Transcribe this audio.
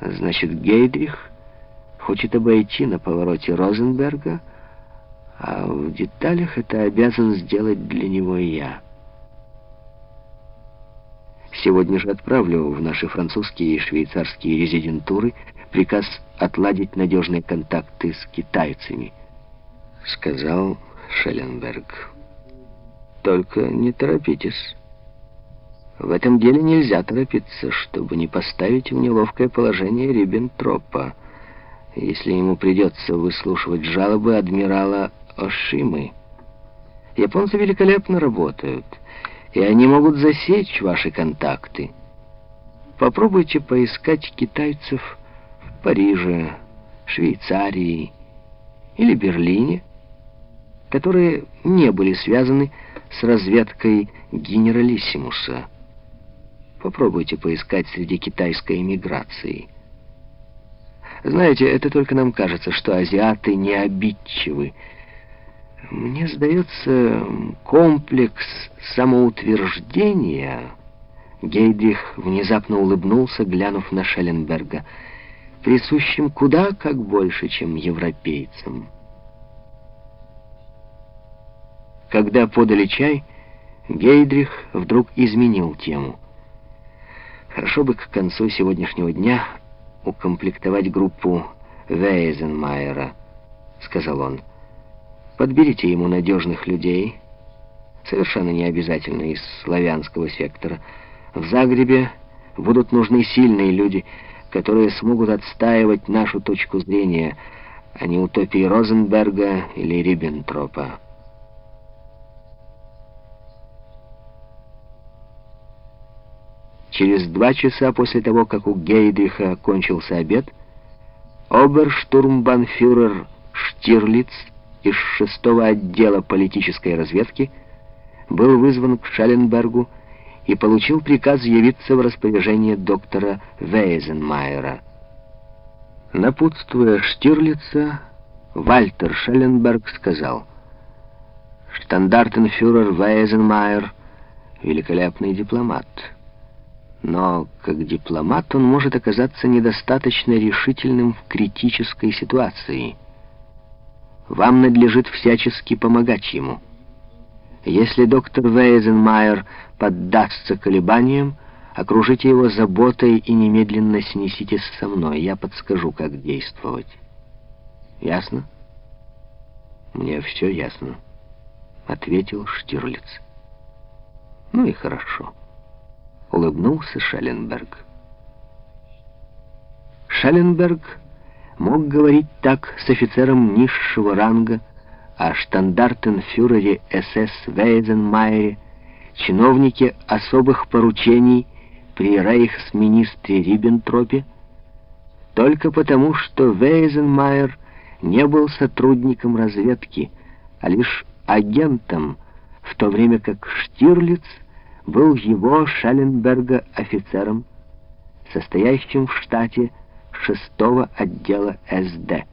Значит, Гейдрих хочет обойти на повороте Розенберга, а в деталях это обязан сделать для него я. Сегодня же отправлю в наши французские и швейцарские резидентуры приказ отладить надежные контакты с китайцами, сказал Шелленберг. Только не торопитесь. В этом деле нельзя торопиться, чтобы не поставить в неловкое положение Риббентропа, если ему придется выслушивать жалобы адмирала Ошимы. Японцы великолепно работают, и они могут засечь ваши контакты. Попробуйте поискать китайцев в Париже, Швейцарии или Берлине, которые не были связаны с разведкой генералиссимуса. Попробуйте поискать среди китайской эмиграции. Знаете, это только нам кажется, что азиаты не обидчивы. Мне сдается, комплекс самоутверждения... Гейдрих внезапно улыбнулся, глянув на Шелленберга, присущим куда как больше, чем европейцам. Когда подали чай, Гейдрих вдруг изменил тему — Хорошо бы к концу сегодняшнего дня укомплектовать группу Вейзенмайера, сказал он. Подберите ему надежных людей, совершенно не обязательно из славянского сектора. В Загребе будут нужны сильные люди, которые смогут отстаивать нашу точку зрения, а не утопии Розенберга или Риббентропа. Через два часа после того, как у Гейдриха кончился обед, оберштурмбанфюрер Штирлиц из шестого отдела политической разведки был вызван к Шелленбергу и получил приказ явиться в распоряжение доктора Вейзенмайера. Напутствуя Штирлица, Вальтер Шелленберг сказал, «Штандартенфюрер Вейзенмайер — великолепный дипломат». Но как дипломат он может оказаться недостаточно решительным в критической ситуации. Вам надлежит всячески помогать ему. Если доктор Вейзенмайер поддастся колебаниям, окружите его заботой и немедленно снеситесь со мной. Я подскажу, как действовать. Ясно? Мне все ясно, — ответил Штирлиц. Ну и хорошо улыбнулся Шелленберг. Шелленберг мог говорить так с офицером низшего ранга о штандартенфюрере СС Вейзенмайере, чиновнике особых поручений при рейхсминистре Риббентропе, только потому, что Вейзенмайер не был сотрудником разведки, а лишь агентом, в то время как Штирлиц — был его Шелленберга офицером, состоящим в штате шестого отдела СД.